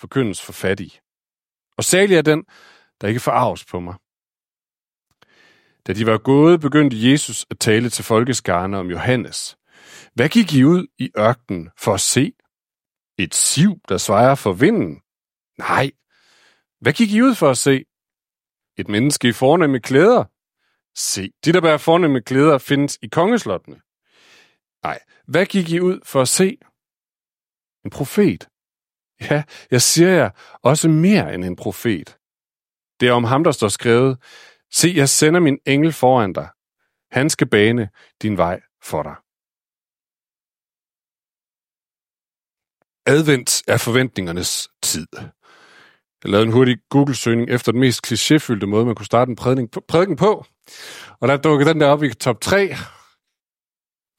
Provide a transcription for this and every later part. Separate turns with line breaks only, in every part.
forkyndes for fattige. Og særlig er den, der ikke forarves på mig. Da de var gået, begyndte Jesus at tale til folkeskarne om Johannes. Hvad gik I ud i ørkenen for at se? Et siv, der svejer for vinden? Nej. Hvad gik I ud for at se? Et menneske i fornemme klæder? Se, de der bærer fornemme klæder findes i kongeslottene. Nej, hvad gik I ud for at se? En profet. Ja, jeg siger jer, også mere end en profet. Det er om ham, der står skrevet, Se, jeg sender min engel foran dig. Han skal bane din vej for dig. Advent er forventningernes tid. Jeg lavede en hurtig Google-søgning efter den mest klichéfyldte måde, man kunne starte en prædiken på, prædiken på. Og der dukkede den der op i top 3.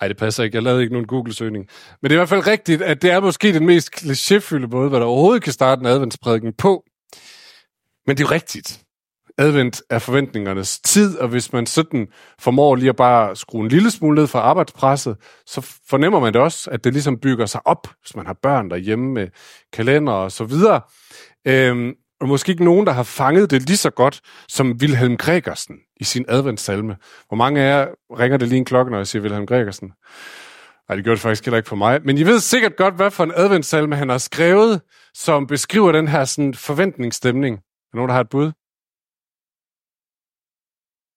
Nej, det passer ikke. Jeg lavede ikke nogen Google-søgning. Men det er i hvert fald rigtigt, at det er måske den mest klichéfyldte måde, hvad der overhovedet kan starte en adventsprædiken på. Men det er jo rigtigt advent er forventningernes tid, og hvis man sådan formår lige at bare skrue en lille smule ned fra arbejdspresset, så fornemmer man det også, at det ligesom bygger sig op, hvis man har børn derhjemme med kalender og så videre. Øhm, og måske ikke nogen, der har fanget det lige så godt som Wilhelm Gregersen i sin adventssalme. Hvor mange af jer ringer det lige en klokke, når jeg siger Wilhelm Gregersen? Nej, det gjorde det faktisk heller ikke for mig. Men I ved sikkert godt, hvad for en adventssalme han har skrevet, som beskriver den her sådan, forventningsstemning. Er nogen, der har et bud?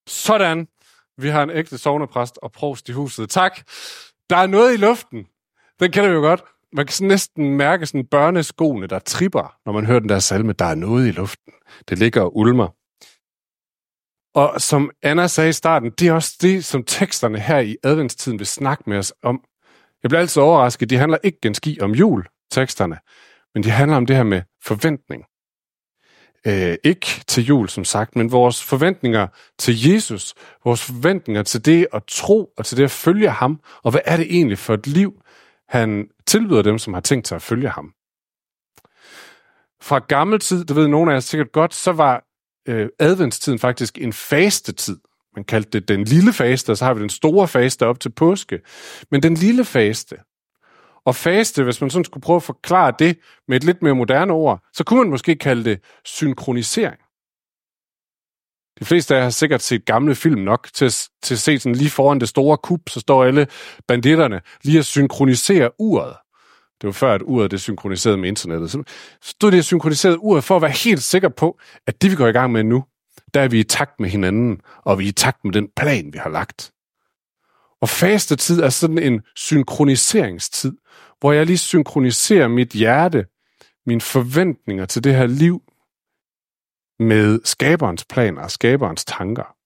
Sådan. Vi har en ægte sovnepræst og provst i huset. Tak. Der er noget i luften. Den kender vi jo godt. Man kan næsten mærke sådan børneskoene, der tripper, når man hører den der salme. Der er noget i luften. Det ligger og ulmer. Og som Anna sagde i starten, det er også det, som teksterne her i adventstiden vil snakke med os om. Jeg bliver altid overrasket. De handler ikke genski om jul, teksterne, men de handler om det her med forventning øh, ikke til jul, som sagt, men vores forventninger til Jesus, vores forventninger til det at tro og til det at følge ham, og hvad er det egentlig for et liv, han tilbyder dem, som har tænkt sig at følge ham. Fra gammel tid, det ved nogle af jer sikkert godt, så var øh, adventstiden faktisk en faste tid. Man kaldte det den lille faste, og så har vi den store faste op til påske. Men den lille faste, og faste, hvis man sådan skulle prøve at forklare det med et lidt mere moderne ord, så kunne man måske kalde det synkronisering. De fleste af jer har sikkert set gamle film nok til, til at se sådan lige foran det store kub, så står alle banditterne lige at synkronisere uret. Det var før, at uret det synkroniserede med internettet. Så stod det synkroniseret uret for at være helt sikker på, at det vi går i gang med nu, der er vi i takt med hinanden, og vi er i takt med den plan, vi har lagt. Og fastetid er sådan en synkroniseringstid, hvor jeg lige synkroniserer mit hjerte, mine forventninger til det her liv med skaberens planer og skaberens tanker.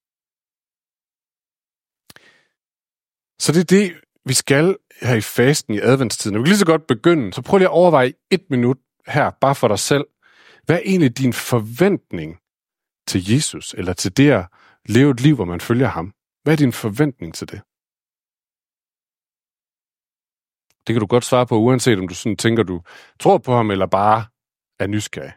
Så det er det, vi skal her i fasten i adventstiden. Vi kan lige så godt begynde, så prøv lige at overveje et minut her, bare for dig selv. Hvad er egentlig din forventning til Jesus, eller til det at leve et liv, hvor man følger ham? Hvad er din forventning til det? Det kan du godt svare på, uanset om du sådan tænker, du tror på ham, eller bare er nysgerrig.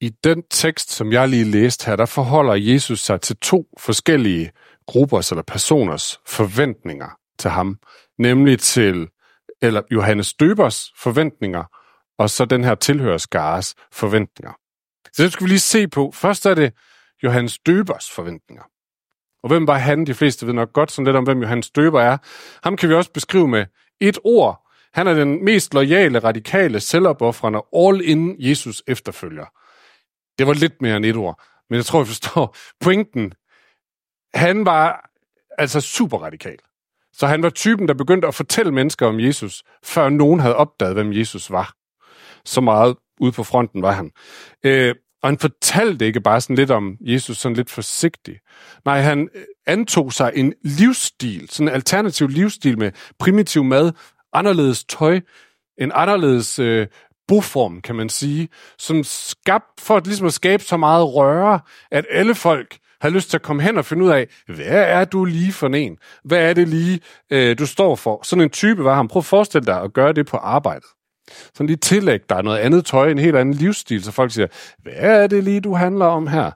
I den tekst, som jeg lige læste her, der forholder Jesus sig til to forskellige gruppers eller personers forventninger til ham. Nemlig til eller Johannes Døbers forventninger, og så den her tilhørsgares forventninger. Så det skal vi lige se på. Først er det Johannes Døbers forventninger. Og hvem var han? De fleste ved nok godt sådan lidt om, hvem Johannes Døber er. Ham kan vi også beskrive med et ord. Han er den mest lojale, radikale, selvopoffrende, all-in Jesus efterfølger. Det var lidt mere end et ord, men jeg tror, jeg forstår pointen. Han var altså super radikal. Så han var typen, der begyndte at fortælle mennesker om Jesus, før nogen havde opdaget, hvem Jesus var. Så meget ude på fronten var han. Øh, og han fortalte ikke bare sådan lidt om Jesus, sådan lidt forsigtigt. Nej, han øh, antog sig en livsstil, sådan en alternativ livsstil med primitiv mad, anderledes tøj, en anderledes øh, boform, kan man sige, som skabt for at, ligesom at skabe så meget røre, at alle folk har lyst til at komme hen og finde ud af, hvad er du lige for en? Hvad er det lige, øh, du står for? Sådan en type var han. Prøv at forestille dig at gøre det på arbejdet. Sådan lige tillæg, der er noget andet tøj, en helt anden livsstil, så folk siger, hvad er det lige, du handler om her?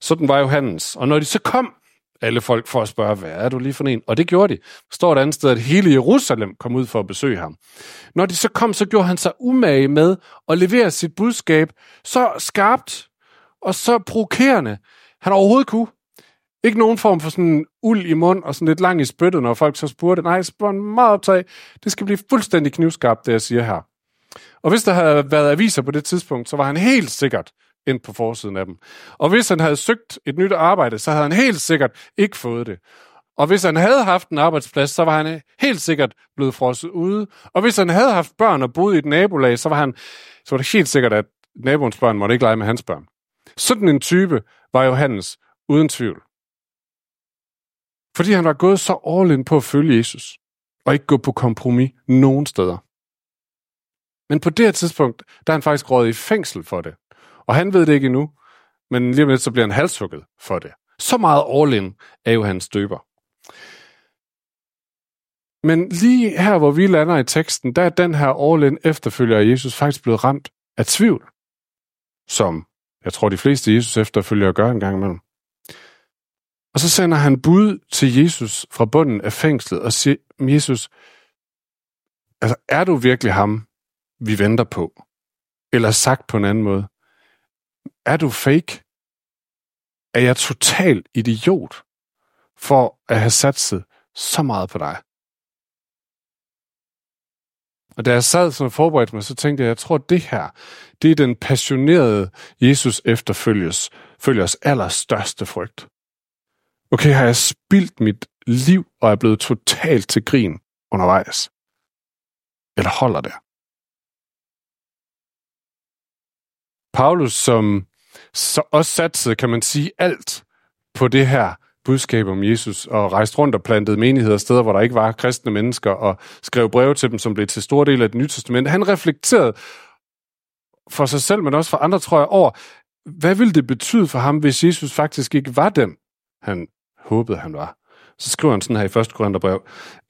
Sådan var Johannes. Og når de så kom, alle folk for at spørge, hvad er du lige for en? Og det gjorde de. Der står et andet sted, at hele Jerusalem kom ud for at besøge ham. Når de så kom, så gjorde han sig umage med at levere sit budskab så skarpt og så provokerende, han overhovedet kunne. Ikke nogen form for sådan uld i mund og sådan lidt lang i spyttet, når folk så spurgte. Nej, spurgte meget optag. Det skal blive fuldstændig knivskarpt, det jeg siger her. Og hvis der havde været aviser på det tidspunkt, så var han helt sikkert ind på forsiden af dem. Og hvis han havde søgt et nyt arbejde, så havde han helt sikkert ikke fået det. Og hvis han havde haft en arbejdsplads, så var han helt sikkert blevet frosset ude. Og hvis han havde haft børn og boet i et nabolag, så var, han, så var det helt sikkert, at naboens børn måtte ikke lege med hans børn. Sådan en type var Johannes, uden tvivl. Fordi han var gået så all in på at følge Jesus, og ikke gå på kompromis nogen steder. Men på det her tidspunkt, der er han faktisk råd i fængsel for det. Og han ved det ikke endnu, men lige om lidt, så bliver han halshugget for det. Så meget all in er jo hans døber. Men lige her, hvor vi lander i teksten, der er den her all in efterfølger af Jesus faktisk blevet ramt af tvivl, som jeg tror, de fleste Jesus efterfølgere gør en gang imellem. Og så sender han bud til Jesus fra bunden af fængslet og siger, Jesus, altså, er du virkelig ham, vi venter på? Eller sagt på en anden måde, er du fake? Er jeg total idiot for at have satset så meget på dig? Og da jeg sad som forberedt mig, så tænkte jeg, jeg tror, at det her, det er den passionerede Jesus efterfølges, følgers allerstørste frygt. Okay, har jeg spildt mit liv og er blevet totalt til grin undervejs? Eller holder det? Paulus, som så også satsede, kan man sige, alt på det her budskab om Jesus, og rejste rundt og plantede menigheder steder, hvor der ikke var kristne mennesker, og skrev breve til dem, som blev til stor del af det nye testament. Han reflekterede for sig selv, men også for andre, tror jeg, over, hvad ville det betyde for ham, hvis Jesus faktisk ikke var den, han håbede, han var. Så skriver han sådan her i 1. Korintherbrev.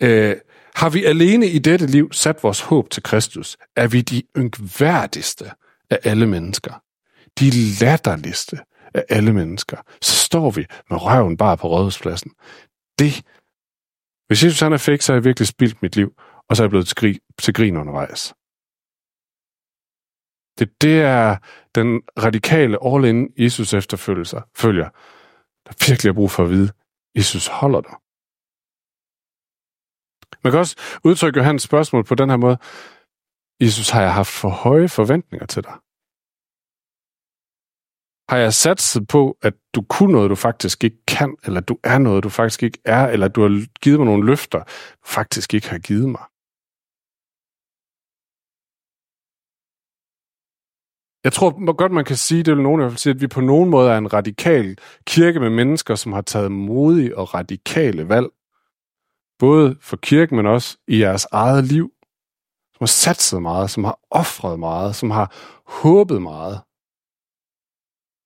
Øh, har vi alene i dette liv sat vores håb til Kristus, er vi de yngværdigste af alle mennesker. De latterligste af alle mennesker. Så står vi med røven bare på rådhuspladsen. Det, hvis Jesus han er fake, så har jeg virkelig spildt mit liv, og så er jeg blevet til, grin, til grin undervejs. Det, det er den radikale all-in Jesus efterfølger, følger, der virkelig har brug for at vide, Jesus holder dig. Man kan også udtrykke Johannes spørgsmål på den her måde. Jesus, har jeg haft for høje forventninger til dig? Har jeg satset på, at du kunne noget, du faktisk ikke kan, eller du er noget, du faktisk ikke er, eller du har givet mig nogle løfter, du faktisk ikke har givet mig? Jeg tror godt, man kan sige, det vil nogen i hvert fald sige, at vi på nogen måde er en radikal kirke med mennesker, som har taget modige og radikale valg. Både for kirken, men også i jeres eget liv. Som har satset meget, som har offret meget, som har håbet meget.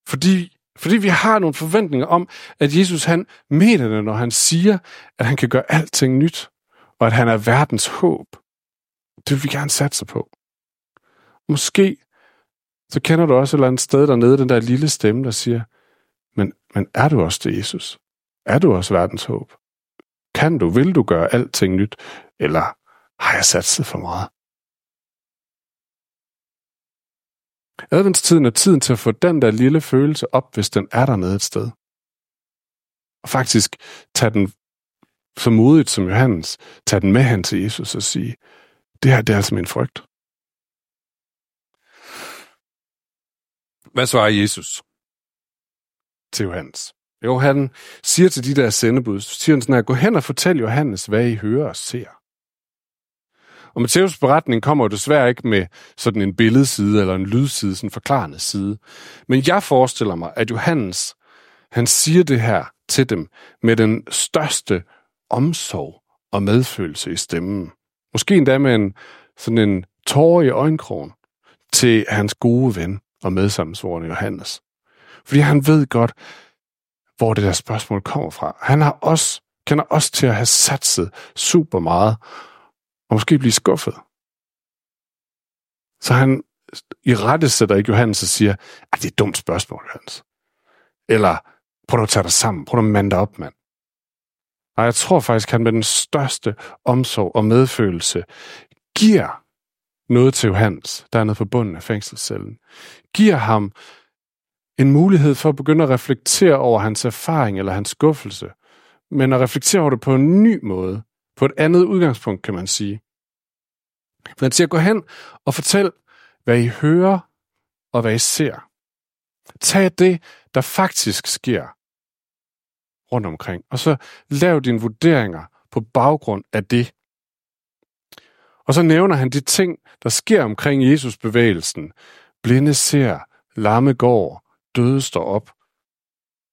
Fordi, fordi vi har nogle forventninger om, at Jesus han mener det, når han siger, at han kan gøre alting nyt, og at han er verdens håb. Det vil vi gerne satse på. Måske så kender du også et eller andet sted dernede, den der lille stemme, der siger, men, men er du også det, Jesus? Er du også verdens håb? Kan du, vil du gøre alting nyt? Eller har jeg satset for meget? Adventstiden er tiden til at få den der lille følelse op, hvis den er dernede et sted. Og faktisk tage den så modigt som Johannes, tage den med hen til Jesus og sige, det her det er altså min frygt. Hvad svarer Jesus til Johannes? Jo, han siger til de der sendebud, så siger han sådan her, gå hen og fortæl Johannes, hvad I hører og ser. Og Matteus beretning kommer jo desværre ikke med sådan en billedside eller en lydside, sådan en forklarende side. Men jeg forestiller mig, at Johannes, han siger det her til dem med den største omsorg og medfølelse i stemmen. Måske endda med en, sådan en tårer i øjenkrogen til hans gode ven og medsammensvorene Johannes. Fordi han ved godt, hvor det der spørgsmål kommer fra. Han har også, kender også til at have satset super meget, og måske blive skuffet. Så han i rette sætter ikke Johannes og siger, at det er et dumt spørgsmål, Johannes. Eller, prøv at tage dig sammen, prøv at mande dig op, mand. Og jeg tror faktisk, at han med den største omsorg og medfølelse giver noget til Johannes, der er nede på bunden af fængselscellen. Giver ham en mulighed for at begynde at reflektere over hans erfaring eller hans skuffelse, men at reflektere over det på en ny måde, på et andet udgangspunkt, kan man sige. For han siger, gå hen og fortæl, hvad I hører og hvad I ser. Tag det, der faktisk sker rundt omkring, og så lav dine vurderinger på baggrund af det. Og så nævner han de ting, der sker omkring Jesus bevægelsen. Blinde ser, lamme går, døde står op.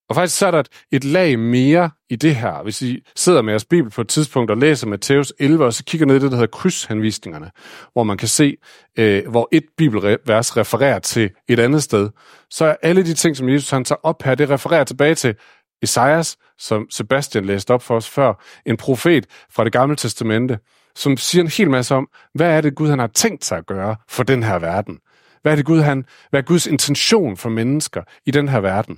Og faktisk så er der et, et lag mere i det her. Hvis I sidder med jeres bibel på et tidspunkt og læser Matthæus 11, og så kigger ned i det, der hedder krydshenvisningerne, hvor man kan se, øh, hvor et bibelvers refererer til et andet sted, så er alle de ting, som Jesus han tager op her, det refererer tilbage til Esajas, som Sebastian læste op for os før, en profet fra det gamle testamente, som siger en hel masse om, hvad er det Gud han har tænkt sig at gøre for den her verden. Hvad er det Gud han, hvad er Guds intention for mennesker i den her verden?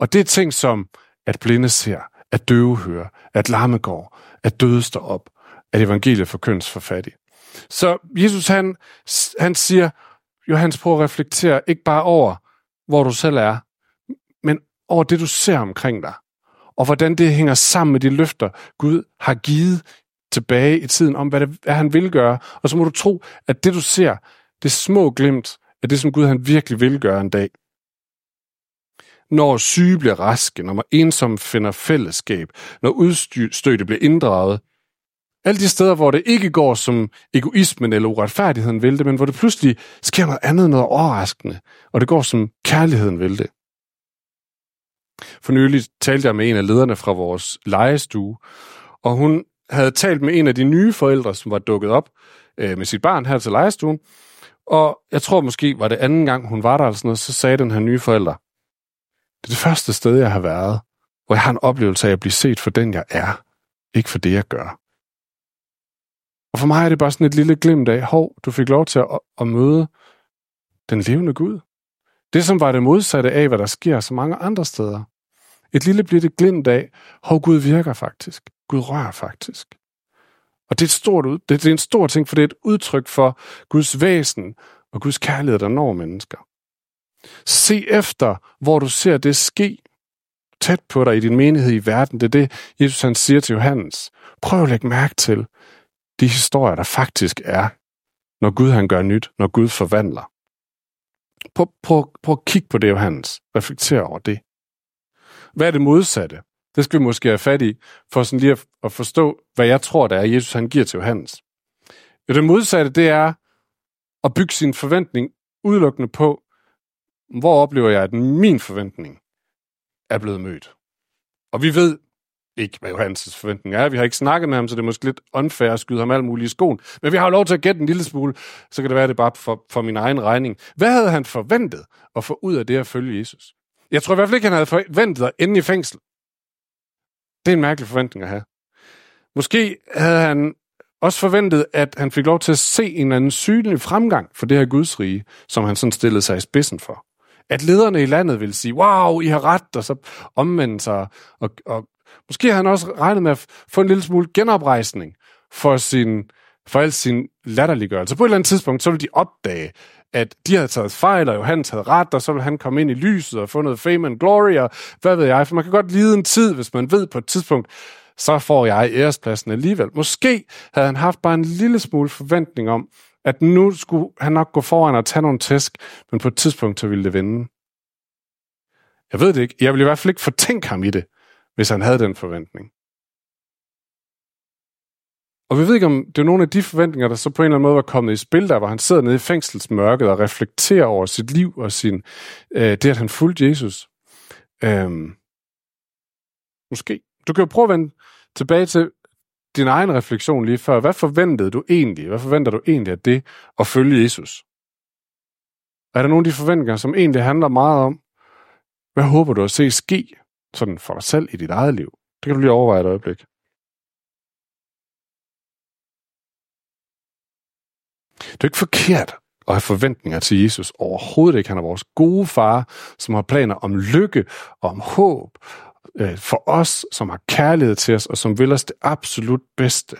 Og det er ting som, at blinde ser, at døve hører, at larme går, at døde står op, at evangeliet forkyndes for fattig. Så Jesus han, han siger, Johannes prøver at reflektere ikke bare over, hvor du selv er, men over det, du ser omkring dig. Og hvordan det hænger sammen med de løfter, Gud har givet tilbage i tiden om, hvad, det, hvad han vil gøre. Og så må du tro, at det, du ser, det små glimt, af det, som Gud han virkelig vil gøre en dag når syge bliver raske, når man ensom finder fællesskab, når udstødte bliver inddraget. Alle de steder, hvor det ikke går som egoismen eller uretfærdigheden vil det, men hvor det pludselig sker noget andet, noget overraskende, og det går som kærligheden vil det. For nylig talte jeg med en af lederne fra vores lejestue, og hun havde talt med en af de nye forældre, som var dukket op øh, med sit barn her til lejestuen, Og jeg tror måske var det anden gang, hun var der, eller sådan noget, så sagde den her nye forælder, det er det første sted, jeg har været, hvor jeg har en oplevelse af at blive set for den, jeg er, ikke for det, jeg gør. Og for mig er det bare sådan et lille glimt af, hov, du fik lov til at, at møde den levende Gud. Det, som var det modsatte af, hvad der sker så mange andre steder. Et lille bitte glimt af, hov, Gud virker faktisk. Gud rører faktisk. Og det er, et stort, det, det er en stor ting, for det er et udtryk for Guds væsen og Guds kærlighed, der når mennesker. Se efter, hvor du ser det ske tæt på dig i din menighed i verden. Det er det, Jesus han siger til Johannes. Prøv at lægge mærke til de historier, der faktisk er, når Gud han gør nyt, når Gud forvandler. Prøv, prøv, prøv at kigge på det, Johannes. Reflekter over det. Hvad er det modsatte? Det skal vi måske have fat i, for sådan lige at forstå, hvad jeg tror, der er, Jesus han giver til Johannes. Jo, det modsatte, det er at bygge sin forventning udelukkende på, hvor oplever jeg, at min forventning er blevet mødt? Og vi ved ikke, hvad Johannes forventning er. Vi har ikke snakket med ham, så det er måske lidt unfair at skyde ham alt muligt i skoen. Men vi har jo lov til at gætte en lille smule, så kan det være, at det bare for, for min egen regning. Hvad havde han forventet at få ud af det at følge Jesus? Jeg tror i hvert fald ikke, han havde forventet at ende i fængsel. Det er en mærkelig forventning at have. Måske havde han også forventet, at han fik lov til at se en eller anden synlig fremgang for det her Guds rige, som han sådan stillede sig i spidsen for at lederne i landet vil sige, wow, I har ret, og så omvende sig. Og, og måske har han også regnet med at få en lille smule genoprejsning for, sin, for al sin latterliggørelse. På et eller andet tidspunkt, så vil de opdage, at de havde taget fejl, og Johannes havde ret, og så vil han komme ind i lyset og få noget fame and glory, og hvad ved jeg, for man kan godt lide en tid, hvis man ved på et tidspunkt, så får jeg ærespladsen alligevel. Måske havde han haft bare en lille smule forventning om, at nu skulle han nok gå foran og tage nogle tæsk, men på et tidspunkt så ville det vende. Jeg ved det ikke. Jeg ville i hvert fald ikke fortænke ham i det, hvis han havde den forventning. Og vi ved ikke, om det er nogle af de forventninger, der så på en eller anden måde var kommet i spil, der hvor han sidder nede i fængselsmørket og reflekterer over sit liv og sin, øh, det, at han fulgte Jesus. Øhm, måske. Du kan jo prøve at vende tilbage til din egen refleksion lige før. Hvad forventede du egentlig? Hvad forventer du egentlig af det at følge Jesus? Er der nogle af de forventninger, som egentlig handler meget om, hvad håber du at se ske, sådan for dig selv i dit eget liv. Det kan du lige overveje et øjeblik. Det er ikke forkert at have forventninger til Jesus. Overhovedet ikke. Han er vores gode far, som har planer om lykke og om håb øh, for os, som har kærlighed til os, og som vil os det absolut bedste.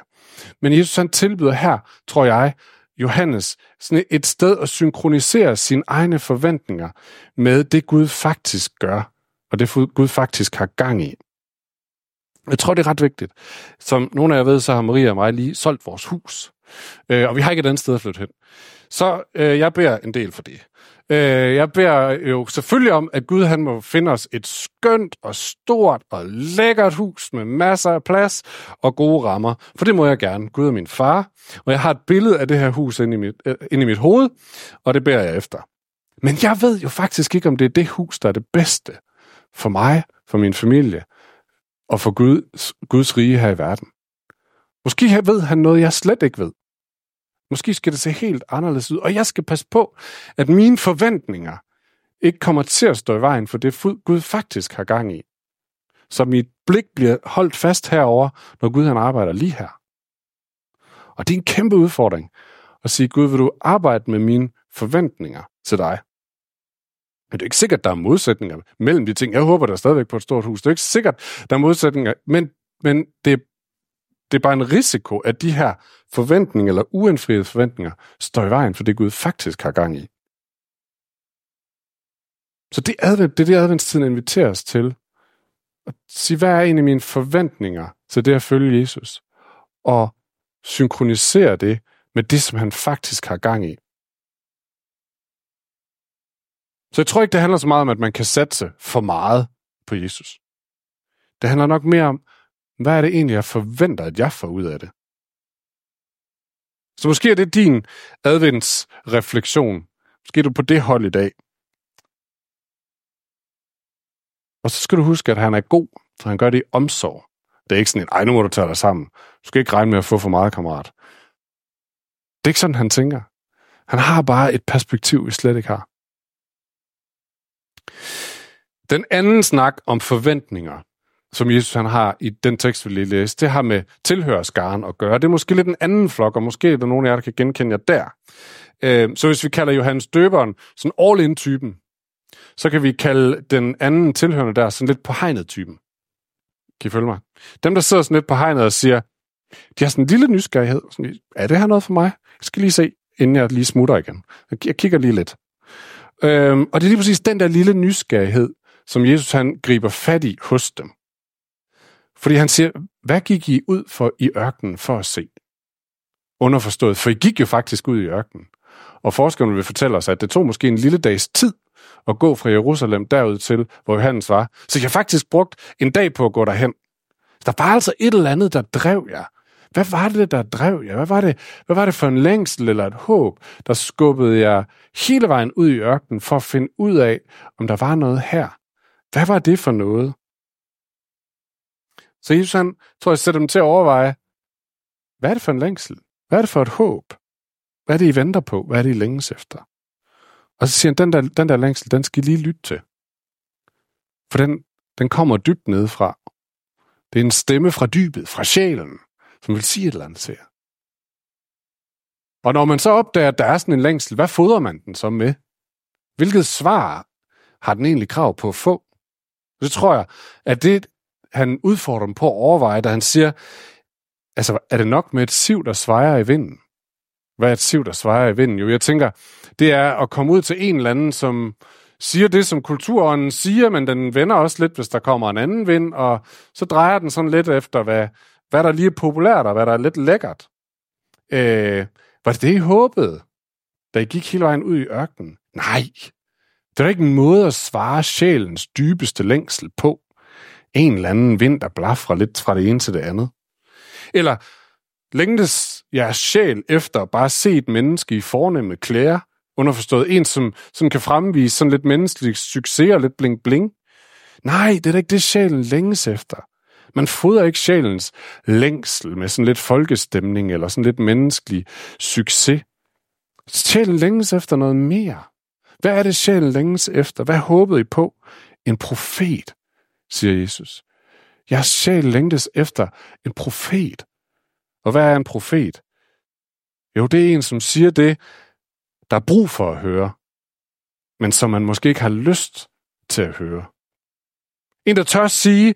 Men Jesus han tilbyder her, tror jeg, Johannes, sådan et sted at synkronisere sine egne forventninger med det Gud faktisk gør, og det Gud faktisk har gang i. Jeg tror, det er ret vigtigt. Som nogle af jer ved, så har Maria og mig lige solgt vores hus. Øh, og vi har ikke et andet sted at flytte hen. Så øh, jeg beder en del for det. Øh, jeg beder jo selvfølgelig om, at Gud han må finde os et skønt og stort og lækkert hus med masser af plads og gode rammer. For det må jeg gerne. Gud er min far. Og jeg har et billede af det her hus inde i mit, øh, inde i mit hoved, og det beder jeg efter. Men jeg ved jo faktisk ikke, om det er det hus, der er det bedste for mig, for min familie og for Guds, Guds rige her i verden. Måske ved han noget, jeg slet ikke ved. Måske skal det se helt anderledes ud, og jeg skal passe på, at mine forventninger ikke kommer til at stå i vejen for det, Gud faktisk har gang i. Så mit blik bliver holdt fast herover, når Gud han arbejder lige her. Og det er en kæmpe udfordring at sige, Gud, vil du arbejde med mine forventninger til dig? Men det er ikke sikkert, der er modsætninger mellem de ting. Jeg håber, der er stadigvæk på et stort hus. Det er ikke sikkert, der er modsætninger, men, men det, det er bare en risiko, at de her forventninger eller uindfriede forventninger står i vejen for det, Gud faktisk har gang i. Så det, advent, det er det, adventstiden inviterer os til. At sige, hvad er egentlig mine forventninger til det at følge Jesus? Og synkronisere det med det, som han faktisk har gang i. Så jeg tror ikke, det handler så meget om, at man kan satse for meget på Jesus. Det handler nok mere om, hvad er det egentlig, jeg forventer, at jeg får ud af det? Så måske er det din adventsreflektion. Måske er du på det hold i dag. Og så skal du huske, at han er god, for han gør det i omsorg. Det er ikke sådan en, ej, nu må du tage dig sammen. Du skal ikke regne med at få for meget, kammerat. Det er ikke sådan, han tænker. Han har bare et perspektiv, vi slet ikke har. Den anden snak om forventninger, som Jesus han har i den tekst, vi lige læste, det har med tilhørskaren at gøre. Det er måske lidt en anden flok, og måske er der nogen af jer, der kan genkende jer der. Øh, så hvis vi kalder Johannes Døberen sådan all-in-typen, så kan vi kalde den anden tilhørende der sådan lidt på hegnet typen. Kan I følge mig? Dem, der sidder sådan lidt på hegnet og siger, de har sådan en lille nysgerrighed. Sådan, er det her noget for mig? Jeg skal lige se, inden jeg lige smutter igen. Jeg kigger lige lidt. Øhm, og det er lige præcis den der lille nysgerrighed, som Jesus han griber fat i hos dem. Fordi han siger, hvad gik I ud for i ørkenen for at se? Underforstået, for I gik jo faktisk ud i ørkenen. Og forskerne vil fortælle os, at det tog måske en lille dags tid at gå fra Jerusalem derud til, hvor Johannes var. Så jeg har faktisk brugt en dag på at gå derhen. Der var altså et eller andet, der drev jer. Hvad var det, der drev jer? Hvad var det, hvad var det for en længsel eller et håb, der skubbede jer hele vejen ud i ørkenen for at finde ud af, om der var noget her? Hvad var det for noget? Så Jesus, han, tror jeg, sætter dem til at overveje, hvad er det for en længsel? Hvad er det for et håb? Hvad er det, I venter på? Hvad er det, I længes efter? Og så siger han, den der, den der længsel, den skal I lige lytte til. For den, den kommer dybt nedefra. Det er en stemme fra dybet, fra sjælen, som vil sige et eller andet til jer. Og når man så opdager, at der er sådan en længsel, hvad fodrer man den så med? Hvilket svar har den egentlig krav på at få? Så tror jeg, at det, han udfordrer dem på at overveje, da han siger, altså, er det nok med et siv, der svejer i vinden? Hvad er et siv, der svejer i vinden? Jo, jeg tænker, det er at komme ud til en eller anden, som siger det, som kulturen siger, men den vender også lidt, hvis der kommer en anden vind, og så drejer den sådan lidt efter, hvad, hvad der lige er populært, og hvad der er lidt lækkert. Øh, var det det, I håbede, da I gik hele vejen ud i ørkenen? Nej, det er ikke en måde at svare sjælens dybeste længsel på. En eller anden vind, der blafrer lidt fra det ene til det andet. Eller længtes jeres sjæl efter bare se et menneske i fornemme klæder, underforstået en, som, som kan fremvise sådan lidt menneskelig succes og lidt bling-bling. Nej, det er da ikke det, sjælen længes efter. Man fodrer ikke sjælens længsel med sådan lidt folkestemning eller sådan lidt menneskelig succes. Sjælen længes efter noget mere. Hvad er det, sjælen længes efter? Hvad håbede I på? En profet siger Jesus. Jeres sjæl længtes efter en profet. Og hvad er en profet? Jo, det er en, som siger det, der er brug for at høre, men som man måske ikke har lyst til at høre. En, der tør sige,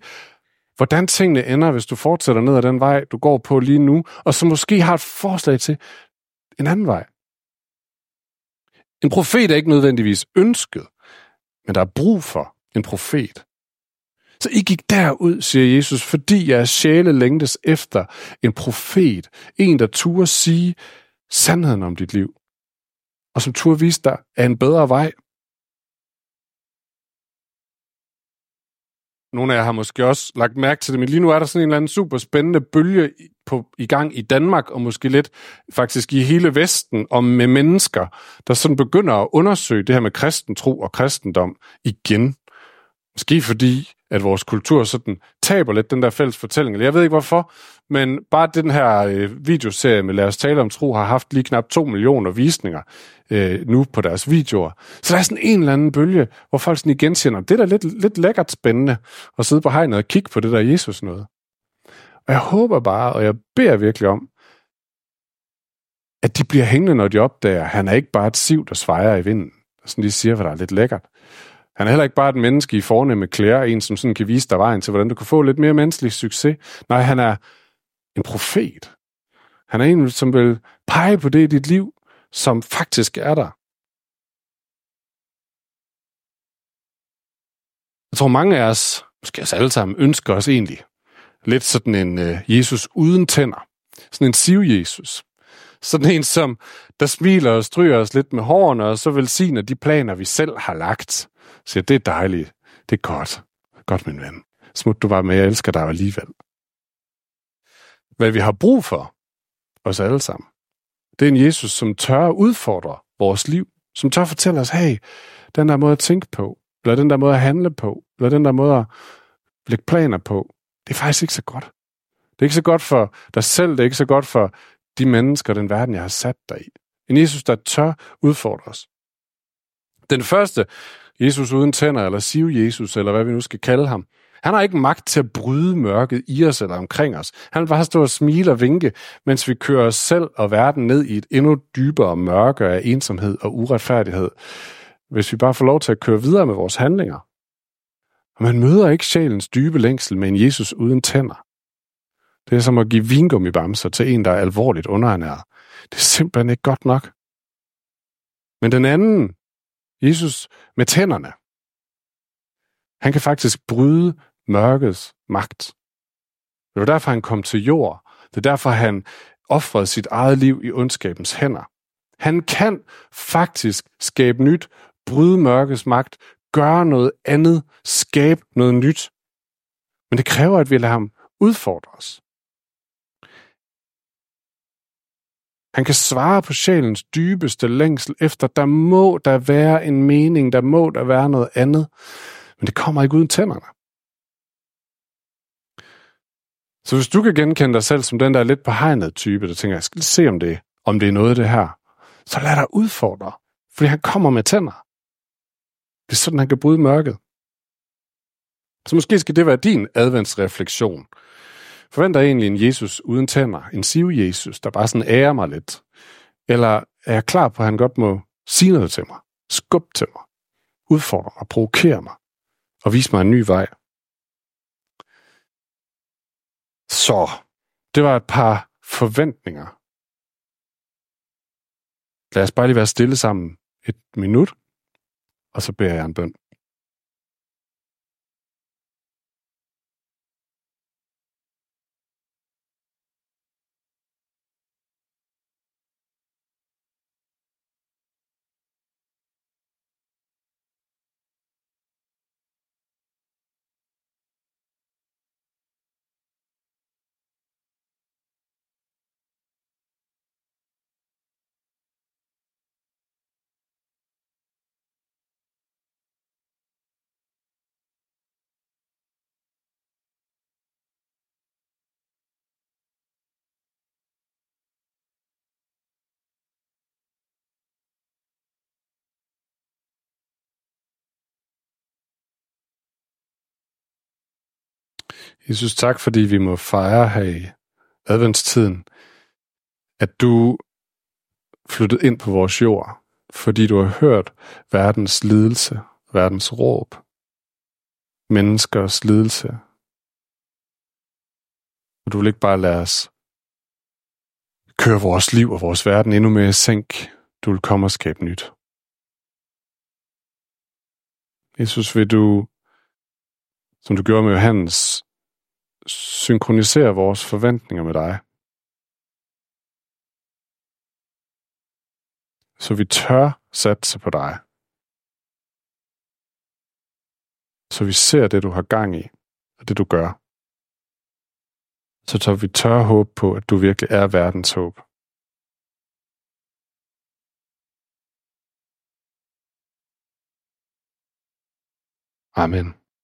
hvordan tingene ender, hvis du fortsætter ned ad den vej, du går på lige nu, og som måske har et forslag til en anden vej. En profet er ikke nødvendigvis ønsket, men der er brug for en profet. Så I gik derud, siger Jesus, fordi jeres sjæle længtes efter en profet, en, der turde sige sandheden om dit liv, og som turde vise dig af en bedre vej. Nogle af jer har måske også lagt mærke til det, men lige nu er der sådan en eller anden super spændende bølge på, i gang i Danmark, og måske lidt faktisk i hele Vesten, om med mennesker, der sådan begynder at undersøge det her med kristen tro og kristendom igen. Måske fordi, at vores kultur sådan taber lidt den der fælles fortælling. Jeg ved ikke hvorfor, men bare den her øh, videoserie med Lad os tale om tro har haft lige knap 2 millioner visninger øh, nu på deres videoer. Så der er sådan en eller anden bølge, hvor folk sådan igen siger, det er da lidt, lidt lækkert spændende at sidde på hegnet og kigge på det der Jesus noget. Og jeg håber bare, og jeg beder virkelig om, at de bliver hængende, når de opdager, at han er ikke bare et siv, der svejer i vinden. Sådan de siger, hvad der er lidt lækkert. Han er heller ikke bare et menneske i fornemme klæder, en som sådan kan vise dig vejen til, hvordan du kan få lidt mere menneskelig succes. Nej, han er en profet. Han er en, som vil pege på det i dit liv, som faktisk er der. Jeg tror, mange af os, måske os alle sammen, ønsker os egentlig lidt sådan en uh, Jesus uden tænder. Sådan en siv-Jesus. Sådan en, som der smiler og stryger os lidt med hårene, og så velsigner de planer, vi selv har lagt. Så det er dejligt. Det er godt. Godt, min ven. Smut du bare med, jeg elsker dig alligevel. Hvad vi har brug for, os alle sammen, det er en Jesus, som tør udfordre vores liv. Som tør fortælle os, hey, den der måde at tænke på, eller den der måde at handle på, eller den der måde at lægge planer på, det er faktisk ikke så godt. Det er ikke så godt for dig selv, det er ikke så godt for de mennesker, og den verden, jeg har sat dig i. En Jesus, der tør udfordre os. Den første, Jesus uden tænder, eller siv Jesus, eller hvad vi nu skal kalde ham, han har ikke magt til at bryde mørket i os eller omkring os. Han vil bare stå og smile og vinke, mens vi kører os selv og verden ned i et endnu dybere mørke af ensomhed og uretfærdighed, hvis vi bare får lov til at køre videre med vores handlinger. Og man møder ikke sjælens dybe længsel med en Jesus uden tænder. Det er som at give vingummibamser til en, der er alvorligt underernæret. Det er simpelthen ikke godt nok. Men den anden, Jesus med tænderne, han kan faktisk bryde mørkets magt. Det var derfor, han kom til jord. Det er derfor, han offrede sit eget liv i ondskabens hænder. Han kan faktisk skabe nyt, bryde mørkets magt, gøre noget andet, skabe noget nyt. Men det kræver, at vi lader ham udfordre os. Han kan svare på sjælens dybeste længsel efter, der må der være en mening, der må der være noget andet. Men det kommer ikke uden tænderne. Så hvis du kan genkende dig selv som den der er lidt på hegnet type, der tænker, jeg skal se om det, om det er noget af det her, så lad dig udfordre, fordi han kommer med tænder. Det er sådan, han kan bryde mørket. Så måske skal det være din adventsreflektion. Forventer jeg egentlig en Jesus uden tænder, en siv-Jesus, der bare sådan ærer mig lidt? Eller er jeg klar på, at han godt må sige noget til mig, skubbe til mig, udfordre mig, provokere mig og vise mig en ny vej? Så, det var et par forventninger. Lad os bare lige være stille sammen et minut, og så beder jeg en bøn. Jesus, tak fordi vi må fejre her i adventstiden, at du flyttede ind på vores jord, fordi du har hørt verdens lidelse, verdens råb, menneskers lidelse. Og du vil ikke bare lade os køre vores liv og vores verden endnu mere i sænk. Du vil komme og skabe nyt. Jesus, vil du, som du gjorde med Johannes, synkronisere vores forventninger med dig. Så vi tør satse på dig. Så vi ser det, du har gang i, og det, du gør. Så tør vi tør håbe på, at du virkelig er verdens håb. Amen.